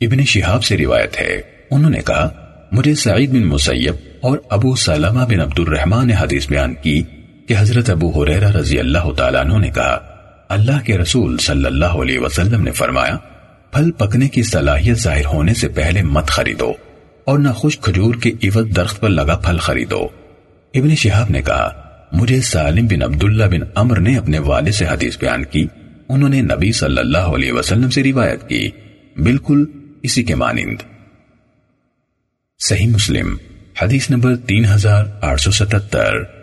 ابن شہاب سے روایت ہے۔ انہوں نے کہا، مجھے سعید بن مسیب اور ابو سلمہ بن عبد الرحمن نے حدیث بیان کی کہ حضرت ابو حریرہ رضی اللہ تعالیٰ عنہ نے کہا، اللہ کے رسول صلی اللہ علیہ وسلم نے فرمایا، پھل پکنے کی صلاحیت ظاہر ہونے سے پہلے مت خریدو اور نہ خوش کھجور کے عوض درخت پر لگا پھل خریدو۔ ابن شہاب نے کہا، مجھے سالم بن عبداللہ بن عمر نے اپنے والد سے حدیث بیان کی۔ انہوں نے نبی صلی اللہ علیہ وسلم سے روایت کی۔ بالکل اسی کے مانند۔ صحیح مسلم حدیث نمبر تین ہزار آٹھ سو ستتر۔